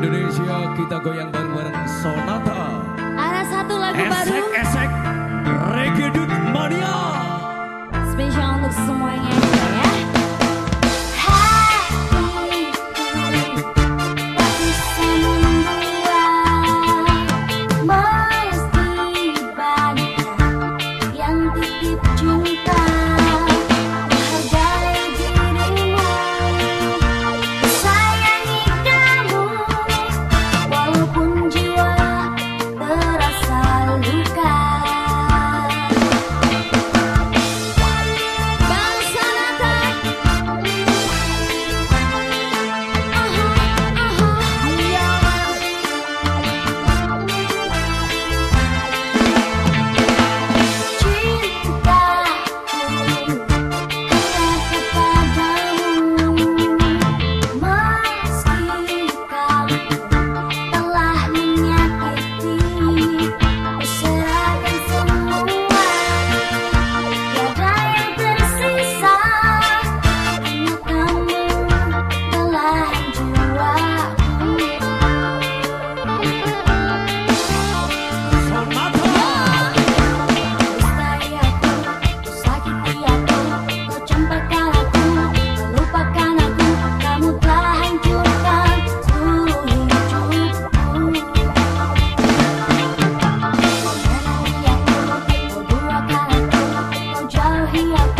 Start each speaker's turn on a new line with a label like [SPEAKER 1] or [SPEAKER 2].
[SPEAKER 1] Indonesia kita goyang bareng-bareng Sonata.
[SPEAKER 2] Ada satu lagu esek, baru.
[SPEAKER 1] Esek esek Regedut Mania.
[SPEAKER 2] Spesial untuk semuanya ya. Hati, hingga